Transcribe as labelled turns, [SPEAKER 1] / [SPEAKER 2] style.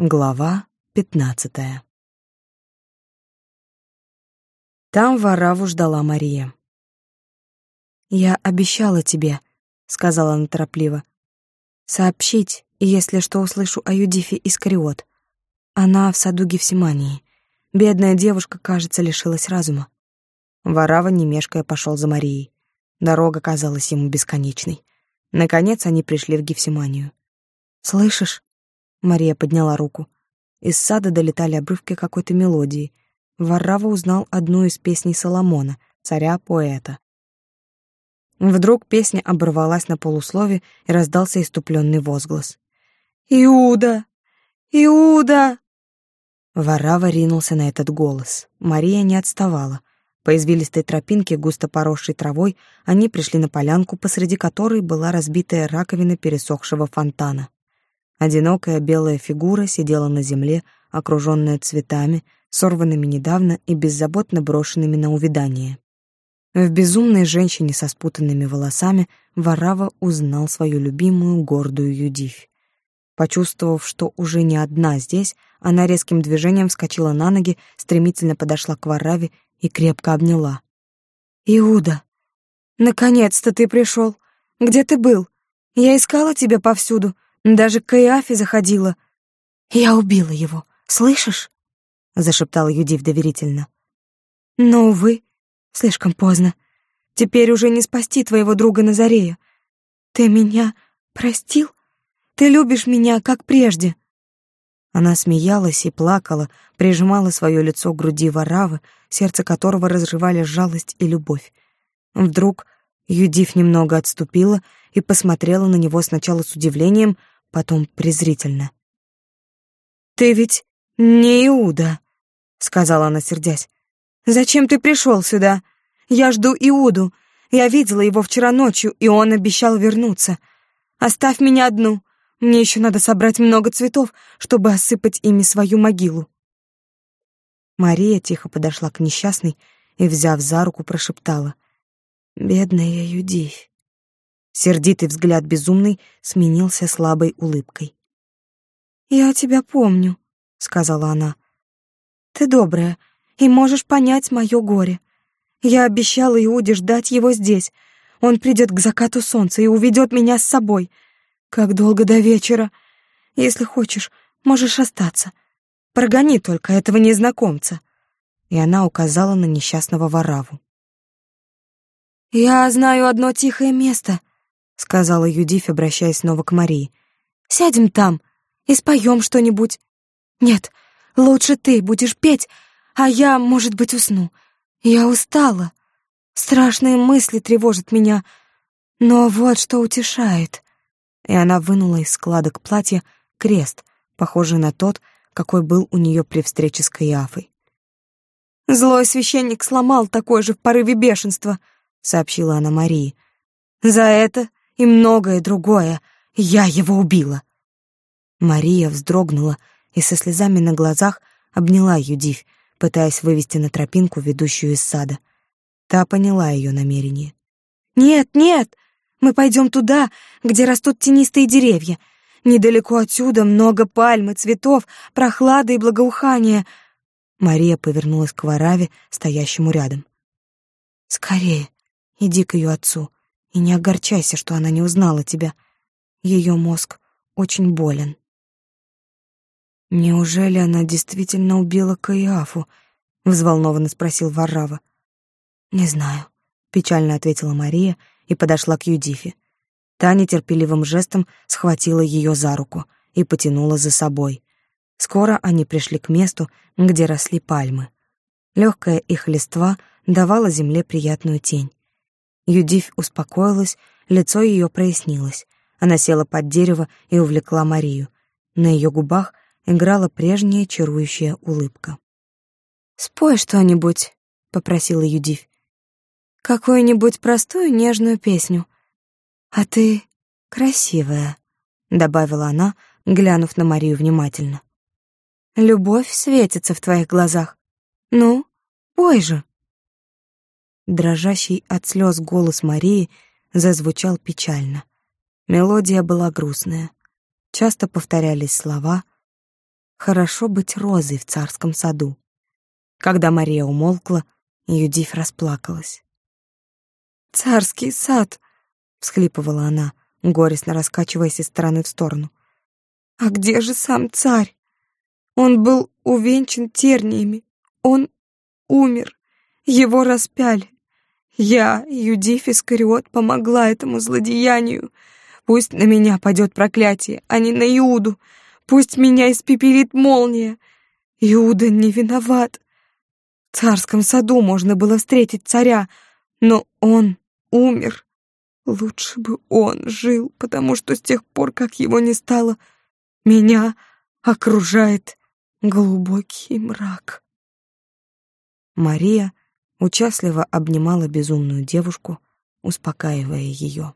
[SPEAKER 1] Глава пятнадцатая Там Вараву ждала Мария. «Я обещала тебе», — сказала она торопливо, — «сообщить, если что услышу о Юдифе Искариот. Она в саду Гефсимании. Бедная девушка, кажется, лишилась разума». Варава, не мешкая, пошел за Марией. Дорога казалась ему бесконечной. Наконец они пришли в Гефсиманию. «Слышишь?» Мария подняла руку. Из сада долетали обрывки какой-то мелодии. Варрава узнал одну из песней Соломона, царя-поэта. Вдруг песня оборвалась на полуслове и раздался иступленный возглас. «Иуда! Иуда!» Варрава ринулся на этот голос. Мария не отставала. По извилистой тропинке, густо поросшей травой, они пришли на полянку, посреди которой была разбитая раковина пересохшего фонтана. Одинокая белая фигура сидела на земле, окруженная цветами, сорванными недавно и беззаботно брошенными на увядание. В безумной женщине со спутанными волосами Варава узнал свою любимую гордую Юдивь. Почувствовав, что уже не одна здесь, она резким движением вскочила на ноги, стремительно подошла к Вараве и крепко обняла. «Иуда, наконец-то ты пришел! Где ты был? Я искала тебя повсюду, даже к Каиафе заходила. Я убила его, слышишь? Зашептала Юдив доверительно. Но, увы, слишком поздно. Теперь уже не спасти твоего друга Назарея. Ты меня простил? Ты любишь меня, как прежде?» Она смеялась и плакала, прижимала свое лицо к груди Варавы, сердце которого разрывали жалость и любовь. Вдруг Юдив немного отступила и посмотрела на него сначала с удивлением, потом презрительно. «Ты ведь не Иуда», — сказала она, сердясь. «Зачем ты пришел сюда? Я жду Иуду. Я видела его вчера ночью, и он обещал вернуться. Оставь меня одну. Мне еще надо собрать много цветов, чтобы осыпать ими свою могилу». Мария тихо подошла к несчастной и, взяв за руку, прошептала. «Бедная Юдивь, Сердитый взгляд безумный сменился слабой улыбкой. «Я тебя помню», — сказала она. «Ты добрая и можешь понять мое горе. Я обещала Иуде ждать его здесь. Он придет к закату солнца и уведет меня с собой. Как долго до вечера? Если хочешь, можешь остаться. Прогони только этого незнакомца». И она указала на несчастного Вараву. «Я знаю одно тихое место», — сказала Юдифь, обращаясь снова к Марии. «Сядем там и споем что-нибудь. Нет, лучше ты будешь петь, а я, может быть, усну. Я устала. Страшные мысли тревожат меня, но вот что утешает». И она вынула из складок платья крест, похожий на тот, какой был у нее при встрече с Каиафой. «Злой священник сломал такой же в порыве бешенства», — сообщила она Марии. «За это и многое другое. Я его убила. Мария вздрогнула и со слезами на глазах обняла Юдивь, пытаясь вывести на тропинку, ведущую из сада. Та поняла ее намерение. «Нет, нет, мы пойдем туда, где растут тенистые деревья. Недалеко отсюда много пальм и цветов, прохлады и благоухания». Мария повернулась к Вараве, стоящему рядом. «Скорее, иди к ее отцу. И не огорчайся, что она не узнала тебя. Ее мозг очень болен. Неужели она действительно убила Каиафу? взволнованно спросил Варрава. Не знаю, печально ответила Мария и подошла к Юдифе. Та нетерпеливым жестом схватила ее за руку и потянула за собой. Скоро они пришли к месту, где росли пальмы. Легкая их листва давала земле приятную тень. Юдивь успокоилась, лицо ее прояснилось. Она села под дерево и увлекла Марию. На ее губах играла прежняя чарующая улыбка. «Спой что-нибудь», — попросила Юдивь. «Какую-нибудь простую нежную песню. А ты красивая», — добавила она, глянув на Марию внимательно. «Любовь светится в твоих глазах. Ну, пой же». Дрожащий от слез голос Марии зазвучал печально. Мелодия была грустная. Часто повторялись слова Хорошо быть розой в царском саду. Когда Мария умолкла, Юдифь расплакалась. «Царский сад!» — всхлипывала она, горестно раскачиваясь из стороны в сторону. «А где же сам царь? Он был увенчан терниями. Он умер. Его распяли. Я, Юдиф Искариот, помогла этому злодеянию. Пусть на меня падет проклятие, а не на Иуду. Пусть меня испепелит молния. Иуда не виноват. В царском саду можно было встретить царя, но он умер. Лучше бы он жил, потому что с тех пор, как его не стало, меня окружает глубокий мрак. Мария участливо обнимала безумную девушку, успокаивая ее.